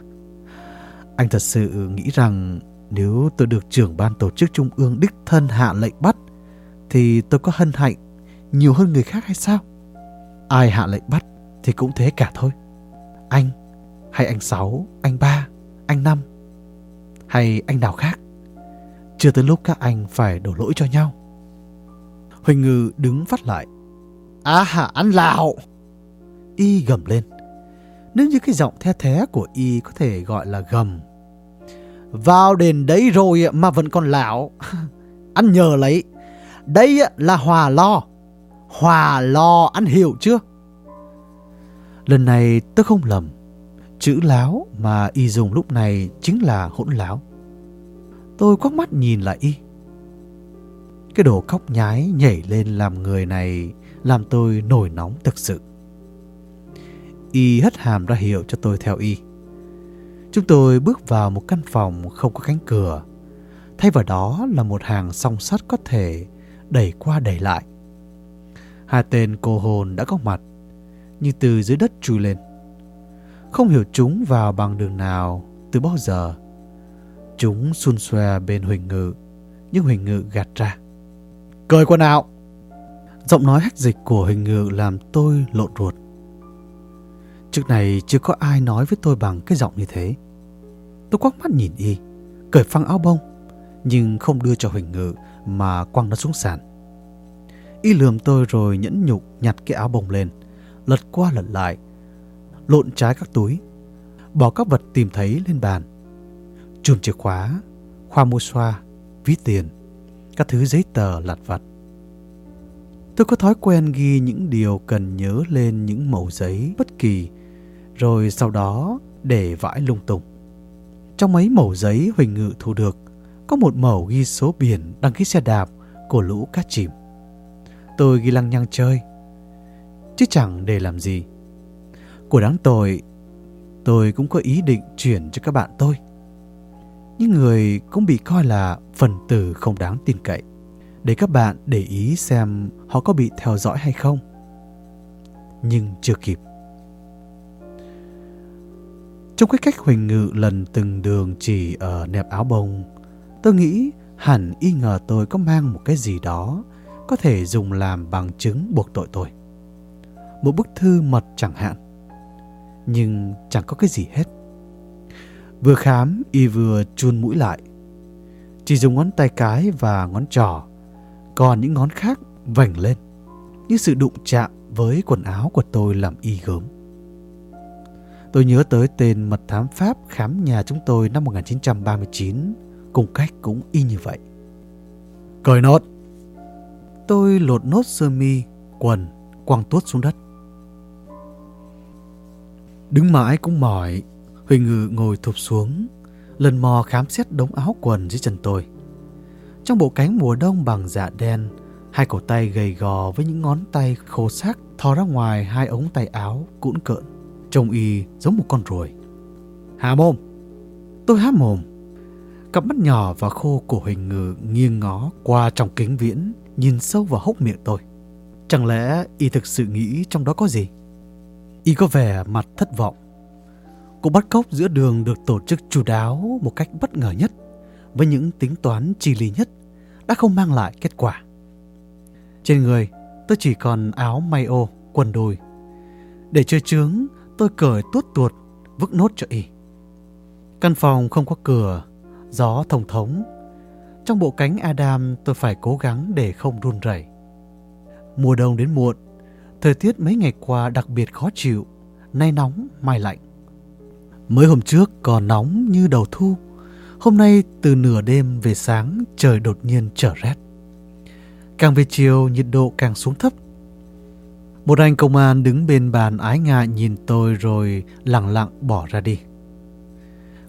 anh thật sự nghĩ rằng nếu tôi được trưởng ban tổ chức trung ương đích thân hạ lệnh bắt, thì tôi có hân hạnh nhiều hơn người khác hay sao? Ai hạ lệnh bắt thì cũng thế cả thôi. Anh, hay anh Sáu, anh Ba, anh Năm, hay anh nào khác. Chưa tới lúc các anh phải đổ lỗi cho nhau. Huỳnh Ngư đứng phát lại. À hả, anh Lào! Y gầm lên. Nếu như cái giọng the thế của Y có thể gọi là gầm. Vào đền đấy rồi mà vẫn còn lão. anh nhờ lấy Đây là hòa lo. Hòa lo ăn hiểu chưa? Lần này tôi không lầm. Chữ láo mà y dùng lúc này chính là hỗn láo. Tôi quắc mắt nhìn lại y. Cái đồ khóc nhái nhảy lên làm người này làm tôi nổi nóng thực sự. Y hất hàm ra hiệu cho tôi theo y. Chúng tôi bước vào một căn phòng không có cánh cửa. Thay vào đó là một hàng song sắt có thể đẩy qua đẩy lại. Hai tên cô hồn đã có mặt, như từ dưới đất chui lên. Không hiểu chúng vào bằng đường nào, từ bao giờ. Chúng xun xoe bên Huỳnh Ngự, nhưng Huỳnh Ngự gạt ra. Cởi quần áo! Giọng nói hách dịch của Huỳnh Ngự làm tôi lộn ruột. Trước này chưa có ai nói với tôi bằng cái giọng như thế. Tôi quắc mắt nhìn y, cởi phăng áo bông, nhưng không đưa cho Huỳnh Ngự mà quăng nó xuống sàn. Y lườm tôi rồi nhẫn nhục nhặt cái áo bông lên, lật qua lật lại, lộn trái các túi, bỏ các vật tìm thấy lên bàn. Chùm chìa khóa, khoa mua xoa, ví tiền, các thứ giấy tờ lặt vặt. Tôi có thói quen ghi những điều cần nhớ lên những mẩu giấy bất kỳ, rồi sau đó để vãi lung tung. Trong mấy mẩu giấy Huỳnh Ngự thu được, có một mẩu ghi số biển đăng ký xe đạp của lũ cá chìm. Tôi ghi lăng nhăng chơi, chứ chẳng để làm gì. Của đáng tội, tôi cũng có ý định chuyển cho các bạn tôi. Những người cũng bị coi là phần tử không đáng tin cậy để các bạn để ý xem họ có bị theo dõi hay không. Nhưng chưa kịp. Trong cái cách Huỳnh Ngự lần từng đường chỉ ở nẹp áo bông, tôi nghĩ hẳn y ngờ tôi có mang một cái gì đó có thể dùng làm bằng chứng buộc tội tôi. Một bức thư mật chẳng hạn. Nhưng chẳng có cái gì hết. Vừa khám, y vừa chun mũi lại. Chỉ dùng ngón tay cái và ngón trỏ còn những ngón khác vảnh lên, như sự đụng chạm với quần áo của tôi làm y gớm. Tôi nhớ tới tên mật thám Pháp khám nhà chúng tôi năm 1939, cùng cách cũng y như vậy. Cởi nốt! Tôi lột nốt sơ mi, quần, quăng tuốt xuống đất. Đứng mãi cũng mỏi, Huỳnh Ngự ngồi thụp xuống, lần mò khám xét đống áo quần dưới chân tôi. Trong bộ cánh mùa đông bằng dạ đen, hai cổ tay gầy gò với những ngón tay khô xác thò ra ngoài hai ống tay áo cũn cợn, trông y giống một con ruồi. Hà mồm! Tôi há mồm. Cặp mắt nhỏ và khô của hình ngự nghiêng ngó qua trong kính viễn, nhìn sâu vào hốc miệng tôi. Chẳng lẽ y thực sự nghĩ trong đó có gì? Y có vẻ mặt thất vọng. Cuộc bắt cóc giữa đường được tổ chức chu đáo một cách bất ngờ nhất với những tính toán chi lý nhất đã không mang lại kết quả. Trên người, tôi chỉ còn áo may ô, quần đùi. Để chơi trướng, tôi cởi tuốt tuột, vứt nốt cho y. Căn phòng không có cửa, gió thông thống. Trong bộ cánh Adam tôi phải cố gắng để không run rẩy. Mùa đông đến muộn, thời tiết mấy ngày qua đặc biệt khó chịu, nay nóng, mai lạnh. Mới hôm trước còn nóng như đầu thu, Hôm nay từ nửa đêm về sáng trời đột nhiên trở rét. Càng về chiều nhiệt độ càng xuống thấp. Một anh công an đứng bên bàn ái ngại nhìn tôi rồi lặng lặng bỏ ra đi.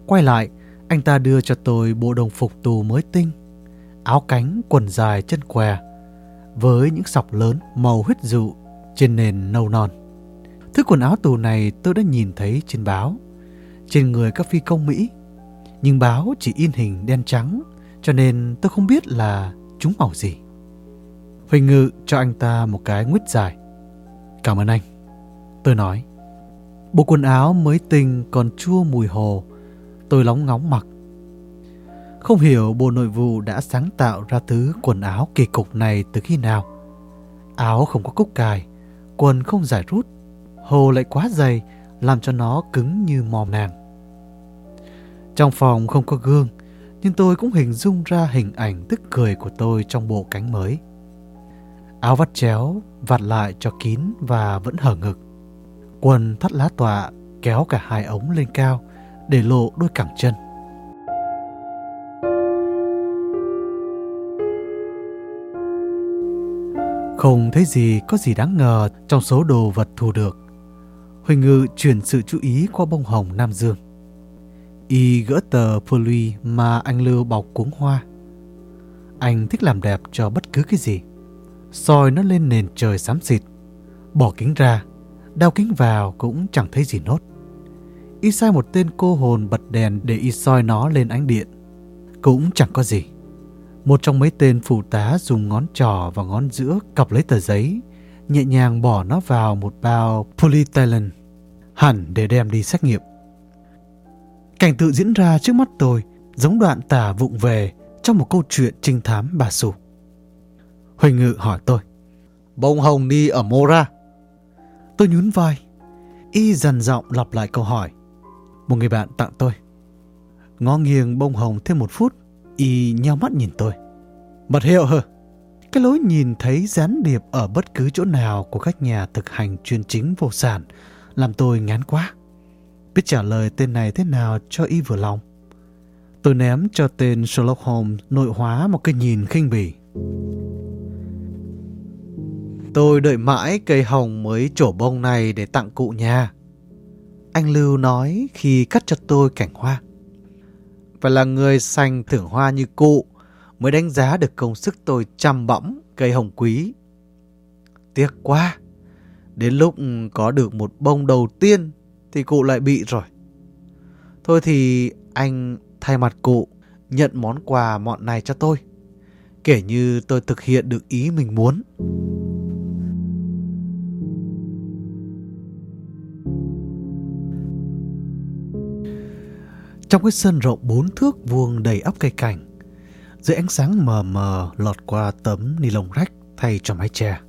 Quay lại, anh ta đưa cho tôi bộ đồng phục tù mới tinh, áo cánh, quần dài, chân què, với những sọc lớn màu huyết dụ trên nền nâu non. Thứ quần áo tù này tôi đã nhìn thấy trên báo, trên người các phi công Mỹ nhưng báo chỉ in hình đen trắng, cho nên tôi không biết là chúng màu gì. Huỳnh Ngự cho anh ta một cái nguyết dài. Cảm ơn anh. Tôi nói. Bộ quần áo mới tinh còn chua mùi hồ, tôi lóng ngóng mặc. Không hiểu Bộ Nội vụ đã sáng tạo ra thứ quần áo kỳ cục này từ khi nào. Áo không có cúc cài, quần không giải rút, hồ lại quá dày, làm cho nó cứng như mòm nàng. Trong phòng không có gương, nhưng tôi cũng hình dung ra hình ảnh tức cười của tôi trong bộ cánh mới. Áo vắt chéo, vặt lại cho kín và vẫn hở ngực. Quần thắt lá tọa kéo cả hai ống lên cao để lộ đôi cẳng chân. Không thấy gì có gì đáng ngờ trong số đồ vật thu được. Huỳnh Ngự chuyển sự chú ý qua bông hồng Nam Dương. Y gỡ tờ poly mà anh Lưu bọc cuống hoa. Anh thích làm đẹp cho bất cứ cái gì. soi nó lên nền trời xám xịt. Bỏ kính ra, đeo kính vào cũng chẳng thấy gì nốt. Y sai một tên cô hồn bật đèn để y soi nó lên ánh điện. Cũng chẳng có gì. Một trong mấy tên phụ tá dùng ngón trỏ và ngón giữa cặp lấy tờ giấy, nhẹ nhàng bỏ nó vào một bao polyethylene, hẳn để đem đi xét nghiệm. Cảnh tự diễn ra trước mắt tôi giống đoạn tả vụng về trong một câu chuyện trinh thám bà Sù. Huỳnh Ngự hỏi tôi, Bông hồng đi ở Mora. Tôi nhún vai, y dần giọng lặp lại câu hỏi. Một người bạn tặng tôi. Ngó nghiêng bông hồng thêm một phút, y nheo mắt nhìn tôi. Mật hiệu hờ? Cái lối nhìn thấy gián điệp ở bất cứ chỗ nào của các nhà thực hành chuyên chính vô sản làm tôi ngán quá. Biết trả lời tên này thế nào cho y vừa lòng. Tôi ném cho tên Sherlock Holmes nội hóa một cái nhìn khinh bỉ. Tôi đợi mãi cây hồng mới trổ bông này để tặng cụ nhà. Anh Lưu nói khi cắt cho tôi cảnh hoa. Phải là người sành thưởng hoa như cụ mới đánh giá được công sức tôi chăm bõng cây hồng quý. Tiếc quá, đến lúc có được một bông đầu tiên thì cụ lại bị rồi. Thôi thì anh thay mặt cụ nhận món quà mọn này cho tôi. Kể như tôi thực hiện được ý mình muốn. Trong cái sân rộng bốn thước vuông đầy ắp cây cảnh, dưới ánh sáng mờ mờ lọt qua tấm ni lông rách thay cho mái che.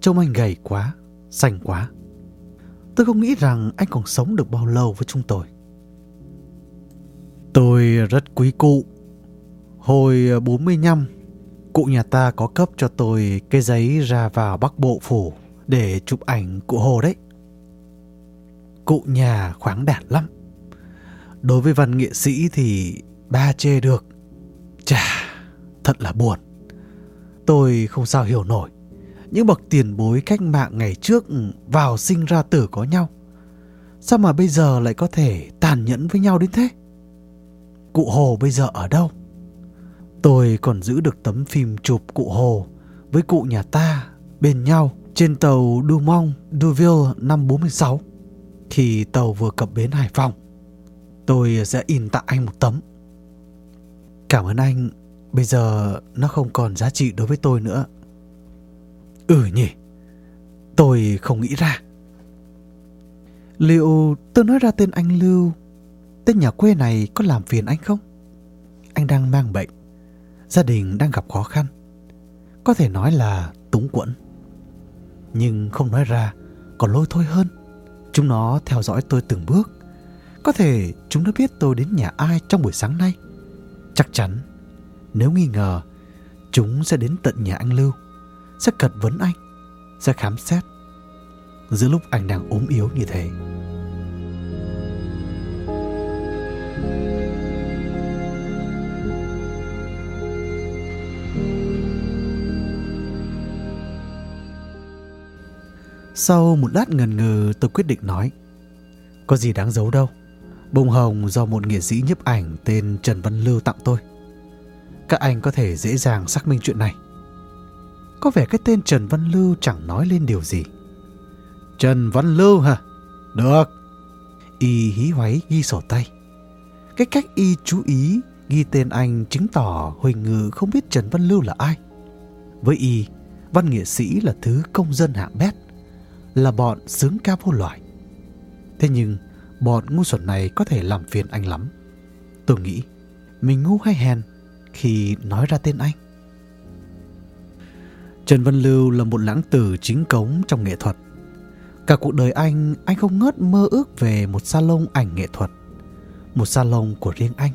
Trông anh gầy quá, xanh quá. Tôi không nghĩ rằng anh còn sống được bao lâu với chúng tôi. Tôi rất quý cụ. Hồi 45, cụ nhà ta có cấp cho tôi cái giấy ra vào Bắc Bộ Phủ để chụp ảnh cụ Hồ đấy. Cụ nhà khoáng đạt lắm. Đối với văn nghệ sĩ thì ba chê được. Chà, thật là buồn. Tôi không sao hiểu nổi. Những bậc tiền bối cách mạng ngày trước ừ, vào sinh ra tử có nhau. Sao mà bây giờ lại có thể tàn nhẫn với nhau đến thế? Cụ Hồ bây giờ ở đâu? Tôi còn giữ được tấm phim chụp cụ Hồ với cụ nhà ta bên nhau trên tàu Dumont Duville năm 46 khi tàu vừa cập bến Hải Phòng. Tôi sẽ in tặng anh một tấm. Cảm ơn anh, bây giờ nó không còn giá trị đối với tôi nữa. Ừ nhỉ, tôi không nghĩ ra. Liệu tôi nói ra tên anh Lưu, tên nhà quê này có làm phiền anh không? Anh đang mang bệnh, gia đình đang gặp khó khăn. Có thể nói là túng quẫn. Nhưng không nói ra còn lôi thôi hơn. Chúng nó theo dõi tôi từng bước có thể chúng đã biết tôi đến nhà ai trong buổi sáng nay. Chắc chắn, nếu nghi ngờ, chúng sẽ đến tận nhà anh Lưu, sẽ cật vấn anh, sẽ khám xét. Giữa lúc anh đang ốm yếu như thế. Sau một lát ngần ngừ tôi quyết định nói Có gì đáng giấu đâu Bông hồng do một nghệ sĩ nhiếp ảnh tên Trần Văn Lưu tặng tôi. Các anh có thể dễ dàng xác minh chuyện này. Có vẻ cái tên Trần Văn Lưu chẳng nói lên điều gì. Trần Văn Lưu hả? Được. Y hí hoáy ghi sổ tay. Cái cách Y chú ý ghi tên anh chứng tỏ Huỳnh Ngự không biết Trần Văn Lưu là ai. Với Y, văn nghệ sĩ là thứ công dân hạng bét, là bọn sướng ca vô loại. Thế nhưng, Bọn ngu xuẩn này có thể làm phiền anh lắm. Tôi nghĩ mình ngu hay hèn khi nói ra tên anh. Trần Văn Lưu là một lãng tử chính cống trong nghệ thuật. Cả cuộc đời anh, anh không ngớt mơ ước về một salon ảnh nghệ thuật. Một salon của riêng anh.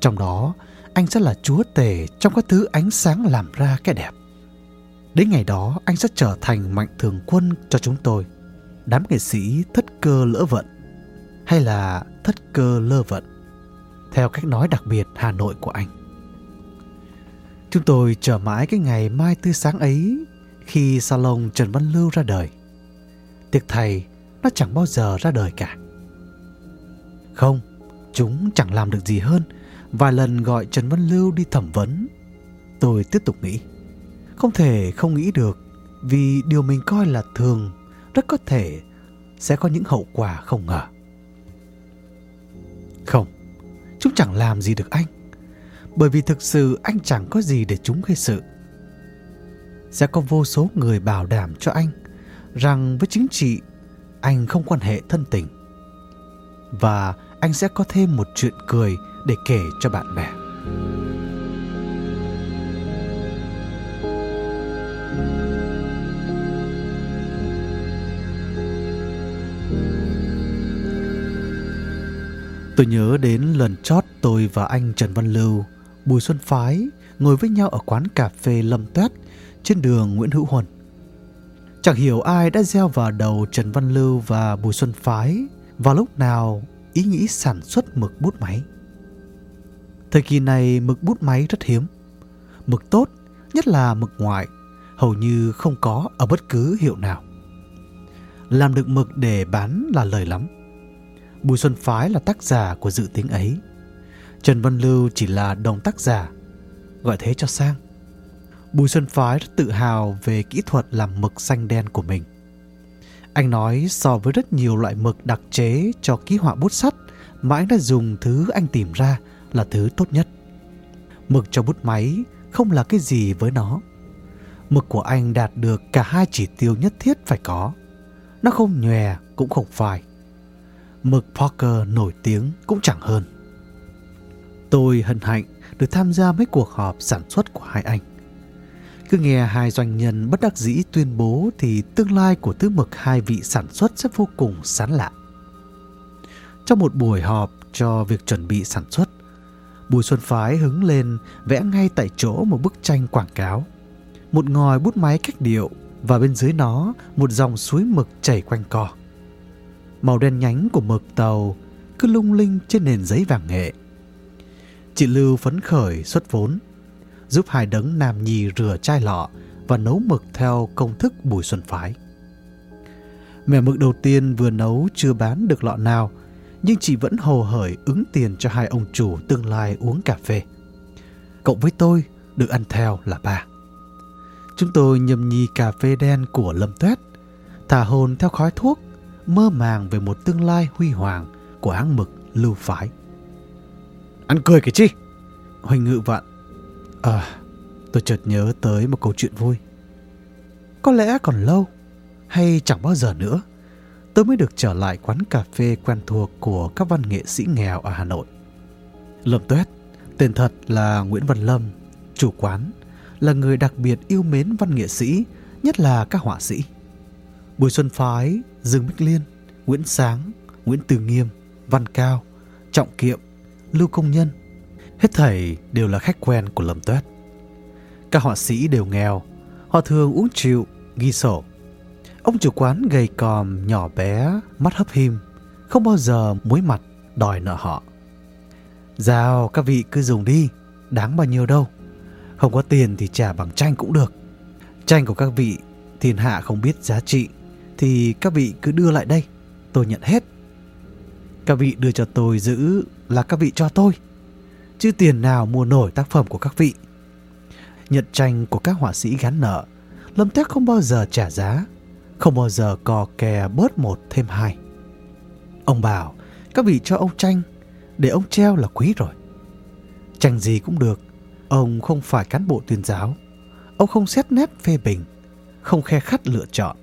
Trong đó, anh sẽ là chúa tể trong các thứ ánh sáng làm ra cái đẹp. Đến ngày đó, anh sẽ trở thành mạnh thường quân cho chúng tôi. Đám nghệ sĩ thất cơ lỡ vận hay là thất cơ lơ vận, theo cách nói đặc biệt Hà Nội của anh. Chúng tôi chờ mãi cái ngày mai tươi sáng ấy khi salon Trần Văn Lưu ra đời. Tiếc thầy, nó chẳng bao giờ ra đời cả. Không, chúng chẳng làm được gì hơn. Vài lần gọi Trần Văn Lưu đi thẩm vấn. Tôi tiếp tục nghĩ. Không thể không nghĩ được vì điều mình coi là thường rất có thể sẽ có những hậu quả không ngờ. Không, chúng chẳng làm gì được anh. Bởi vì thực sự anh chẳng có gì để chúng gây sự. Sẽ có vô số người bảo đảm cho anh rằng với chính trị anh không quan hệ thân tình. Và anh sẽ có thêm một chuyện cười để kể cho bạn bè. Tôi nhớ đến lần chót tôi và anh Trần Văn Lưu, Bùi Xuân Phái ngồi với nhau ở quán cà phê Lâm Tuét trên đường Nguyễn Hữu Huân. Chẳng hiểu ai đã gieo vào đầu Trần Văn Lưu và Bùi Xuân Phái vào lúc nào ý nghĩ sản xuất mực bút máy. Thời kỳ này mực bút máy rất hiếm. Mực tốt, nhất là mực ngoại, hầu như không có ở bất cứ hiệu nào. Làm được mực để bán là lời lắm. Bùi Xuân Phái là tác giả của dự tính ấy. Trần Văn Lưu chỉ là đồng tác giả, gọi thế cho sang. Bùi Xuân Phái rất tự hào về kỹ thuật làm mực xanh đen của mình. Anh nói so với rất nhiều loại mực đặc chế cho ký họa bút sắt mà anh đã dùng thứ anh tìm ra là thứ tốt nhất. Mực cho bút máy không là cái gì với nó. Mực của anh đạt được cả hai chỉ tiêu nhất thiết phải có. Nó không nhòe cũng không phai. Mực Parker nổi tiếng cũng chẳng hơn. Tôi hân hạnh được tham gia mấy cuộc họp sản xuất của hai anh. Cứ nghe hai doanh nhân bất đắc dĩ tuyên bố thì tương lai của thứ mực hai vị sản xuất sẽ vô cùng sán lạ. Trong một buổi họp cho việc chuẩn bị sản xuất, Bùi Xuân Phái hứng lên vẽ ngay tại chỗ một bức tranh quảng cáo. Một ngòi bút máy cách điệu và bên dưới nó một dòng suối mực chảy quanh co. Màu đen nhánh của mực tàu cứ lung linh trên nền giấy vàng nghệ. Chị Lưu phấn khởi xuất vốn giúp hai đấng nam nhi rửa chai lọ và nấu mực theo công thức Bùi Xuân Phái. Mẻ mực đầu tiên vừa nấu chưa bán được lọ nào, nhưng chị vẫn hồ hởi ứng tiền cho hai ông chủ tương lai uống cà phê. Cộng với tôi, được ăn theo là ba. Chúng tôi nhâm nhi cà phê đen của Lâm Tuyết, thả hồn theo khói thuốc, mơ màng về một tương lai huy hoàng của áng mực lưu phái. Ăn cười cái chi? Huỳnh ngự vạn À, tôi chợt nhớ tới một câu chuyện vui. Có lẽ còn lâu, hay chẳng bao giờ nữa, tôi mới được trở lại quán cà phê quen thuộc của các văn nghệ sĩ nghèo ở Hà Nội. Lâm Tuét, tên thật là Nguyễn Văn Lâm, chủ quán, là người đặc biệt yêu mến văn nghệ sĩ, nhất là các họa sĩ. Bùi Xuân Phái, Dương Bích Liên, Nguyễn Sáng, Nguyễn Từ Nghiêm, Văn Cao, Trọng Kiệm, Lưu Công Nhân – Hết thảy đều là khách quen của Lâm Tuét. Các họa sĩ đều nghèo, họ thường uống rượu, ghi sổ. Ông chủ quán gầy còm, nhỏ bé, mắt hấp him, không bao giờ muối mặt đòi nợ họ. Giao các vị cứ dùng đi, đáng bao nhiêu đâu. Không có tiền thì trả bằng tranh cũng được. Tranh của các vị thiên hạ không biết giá trị thì các vị cứ đưa lại đây, tôi nhận hết. Các vị đưa cho tôi giữ là các vị cho tôi chứ tiền nào mua nổi tác phẩm của các vị. Nhận tranh của các họa sĩ gắn nợ, Lâm Tét không bao giờ trả giá, không bao giờ cò kè bớt một thêm hai. Ông bảo các vị cho ông tranh để ông treo là quý rồi. Tranh gì cũng được, ông không phải cán bộ tuyên giáo. Ông không xét nét phê bình, không khe khắt lựa chọn.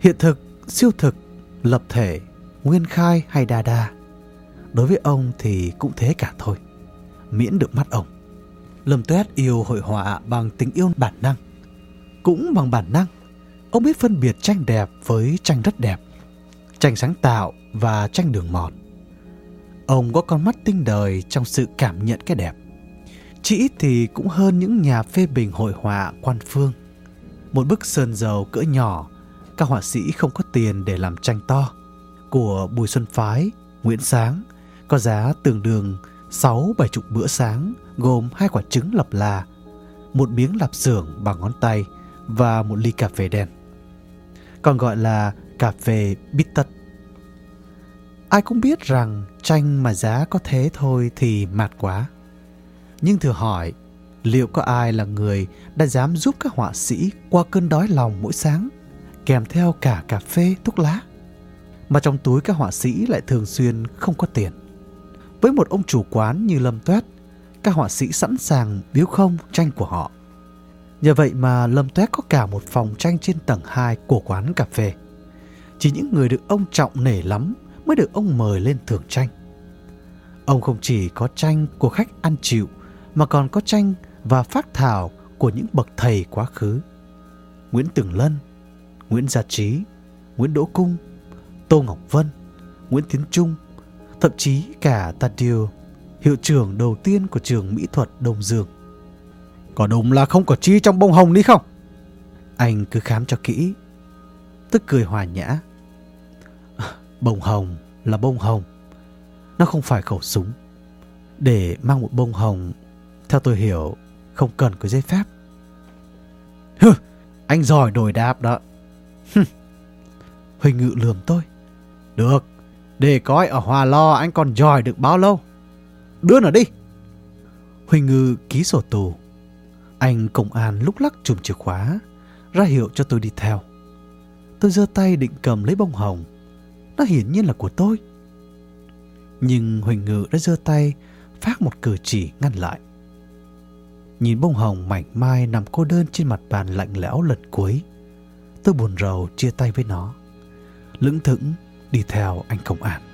Hiện thực, siêu thực, lập thể, nguyên khai hay đa đa. Đối với ông thì cũng thế cả thôi miễn được mắt ông. Lâm Tuyết yêu hội họa bằng tình yêu bản năng. Cũng bằng bản năng, ông biết phân biệt tranh đẹp với tranh rất đẹp, tranh sáng tạo và tranh đường mòn. Ông có con mắt tinh đời trong sự cảm nhận cái đẹp. Chỉ ít thì cũng hơn những nhà phê bình hội họa quan phương. Một bức sơn dầu cỡ nhỏ, các họa sĩ không có tiền để làm tranh to. Của Bùi Xuân Phái, Nguyễn Sáng có giá tương đương sáu bảy chục bữa sáng gồm hai quả trứng lập là, một miếng lạp xưởng bằng ngón tay và một ly cà phê đen. Còn gọi là cà phê bít tất. Ai cũng biết rằng tranh mà giá có thế thôi thì mạt quá. Nhưng thử hỏi, liệu có ai là người đã dám giúp các họa sĩ qua cơn đói lòng mỗi sáng, kèm theo cả cà phê, thuốc lá? Mà trong túi các họa sĩ lại thường xuyên không có tiền. Với một ông chủ quán như Lâm Tuét, các họa sĩ sẵn sàng biếu không tranh của họ. Nhờ vậy mà Lâm Tuét có cả một phòng tranh trên tầng 2 của quán cà phê. Chỉ những người được ông trọng nể lắm mới được ông mời lên thưởng tranh. Ông không chỉ có tranh của khách ăn chịu mà còn có tranh và phát thảo của những bậc thầy quá khứ. Nguyễn Tường Lân, Nguyễn Gia Trí, Nguyễn Đỗ Cung, Tô Ngọc Vân, Nguyễn Tiến Trung, thậm chí cả Tadio, hiệu trưởng đầu tiên của trường mỹ thuật Đông Dương. Có đúng là không có chi trong bông hồng đi không? Anh cứ khám cho kỹ. Tức cười hòa nhã. Bông hồng là bông hồng. Nó không phải khẩu súng. Để mang một bông hồng, theo tôi hiểu, không cần có giấy phép. Hừ, anh giỏi đổi đáp đó. Huỳnh Ngự lườm tôi. Được, để coi ở Hòa Lo anh còn giỏi được bao lâu. Đưa nó đi. Huỳnh ngư ký sổ tù. Anh công an lúc lắc chùm chìa khóa, ra hiệu cho tôi đi theo. Tôi giơ tay định cầm lấy bông hồng. Nó hiển nhiên là của tôi. Nhưng Huỳnh Ngự đã giơ tay phát một cử chỉ ngăn lại. Nhìn bông hồng mảnh mai nằm cô đơn trên mặt bàn lạnh lẽo lần cuối. Tôi buồn rầu chia tay với nó. Lững thững đi theo anh công an.